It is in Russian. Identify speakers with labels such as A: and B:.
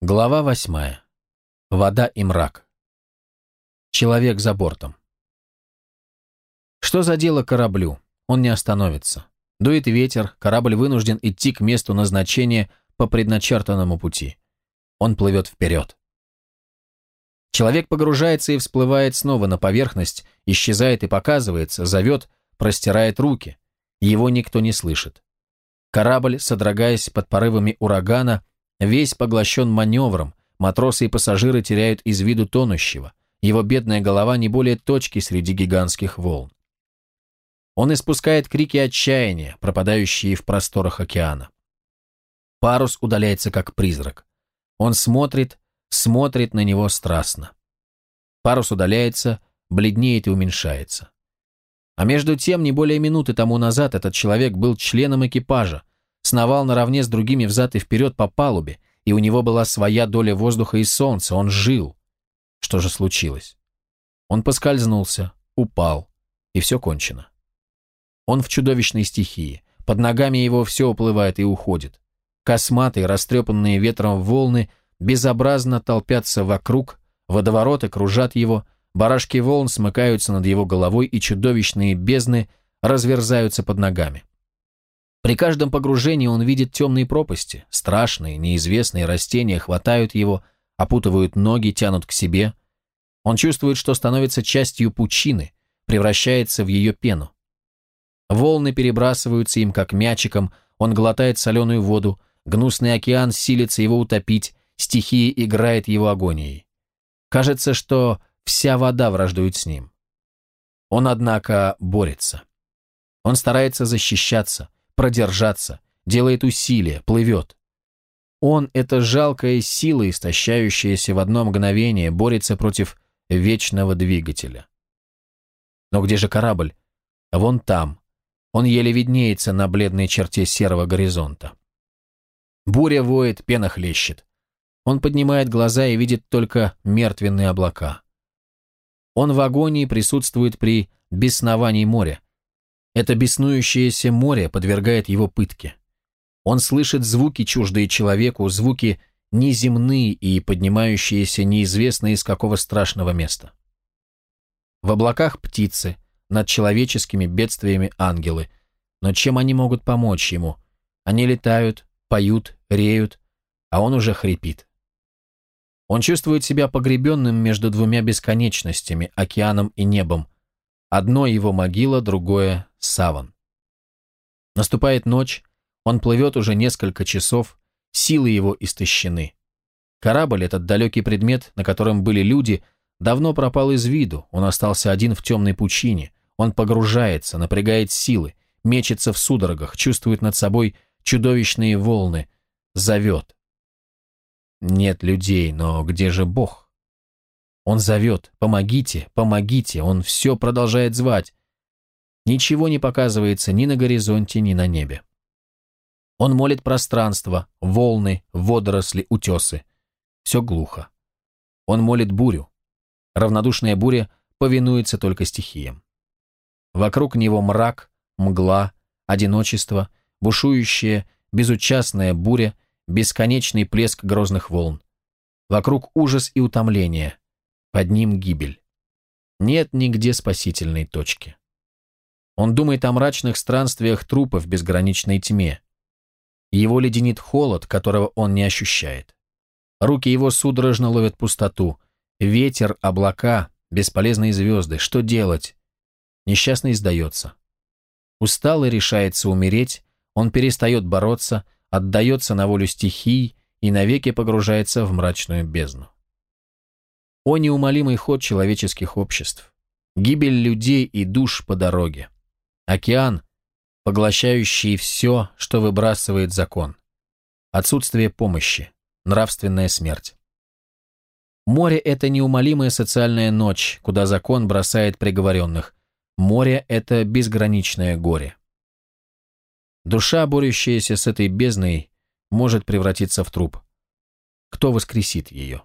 A: Глава восьмая. Вода и мрак. Человек за бортом. Что за дело кораблю? Он не остановится. Дует ветер, корабль вынужден идти к месту назначения по предначертанному пути. Он плывет вперед. Человек погружается и всплывает снова на поверхность, исчезает и показывается, зовет, простирает руки. Его никто не слышит. Корабль, содрогаясь под порывами урагана, весь поглощен маневром, матросы и пассажиры теряют из виду тонущего. Его бедная голова не более точки среди гигантских волн. Он испускает крики отчаяния, пропадающие в просторах океана. Парус удаляется как призрак. Он смотрит, смотрит на него страстно. Парус удаляется, бледнеет и уменьшается. А между тем, не более минуты тому назад этот человек был членом экипажа, сновал наравне с другими взад и вперед по палубе, и у него была своя доля воздуха и солнца, он жил. Что же случилось? Он поскользнулся, упал, и все кончено. Он в чудовищной стихии, под ногами его все уплывает и уходит. Косматые, растрепанные ветром волны безобразно толпятся вокруг, водовороты кружат его, барашки волн смыкаются над его головой, и чудовищные бездны разверзаются под ногами. При каждом погружении он видит темные пропасти, страшные, неизвестные растения хватают его, опутывают ноги, тянут к себе. Он чувствует, что становится частью пучины, превращается в ее пену. Волны перебрасываются им, как мячиком, он глотает соленую воду, гнусный океан силится его утопить, стихия играет его агонией. Кажется, что вся вода враждует с ним. Он, однако, борется. Он старается защищаться, продержаться, делает усилия, плывет. Он — это жалкая сила, истощающаяся в одно мгновение, борется против вечного двигателя. Но где же корабль? Вон там. Он еле виднеется на бледной черте серого горизонта. Буря воет, пена хлещет. Он поднимает глаза и видит только мертвенные облака. Он в агонии присутствует при бесновании моря, это беснующееся море подвергает его пытке. Он слышит звуки, чуждые человеку, звуки неземные и поднимающиеся неизвестно из какого страшного места. В облаках птицы, над человеческими бедствиями ангелы. Но чем они могут помочь ему? Они летают, поют, реют, а он уже хрипит. Он чувствует себя погребенным между двумя бесконечностями, океаном и небом, Одно его могила, другое — саван. Наступает ночь, он плывет уже несколько часов, силы его истощены. Корабль, этот далекий предмет, на котором были люди, давно пропал из виду, он остался один в темной пучине, он погружается, напрягает силы, мечется в судорогах, чувствует над собой чудовищные волны, зовет. Нет людей, но где же Бог? Он зовет «Помогите! Помогите!» Он все продолжает звать. Ничего не показывается ни на горизонте, ни на небе. Он молит пространство, волны, водоросли, утесы. Все глухо. Он молит бурю. Равнодушная буря повинуется только стихиям. Вокруг него мрак, мгла, одиночество, бушующая, безучастная буря, бесконечный плеск грозных волн. Вокруг ужас и утомление, под ним гибель. Нет нигде спасительной точки. Он думает о мрачных странствиях трупа в безграничной тьме. Его леденит холод, которого он не ощущает. Руки его судорожно ловят пустоту. Ветер, облака, бесполезные звезды. Что делать? Несчастный сдается. Усталый решается умереть, он перестает бороться, отдается на волю стихий и навеки погружается в мрачную бездну. О неумолимый ход человеческих обществ. Гибель людей и душ по дороге. Океан, поглощающий все, что выбрасывает закон. Отсутствие помощи. Нравственная смерть. Море – это неумолимая социальная ночь, куда закон бросает приговоренных. Море – это безграничное горе. Душа, борющаяся с этой бездной, может превратиться в труп. Кто воскресит ее?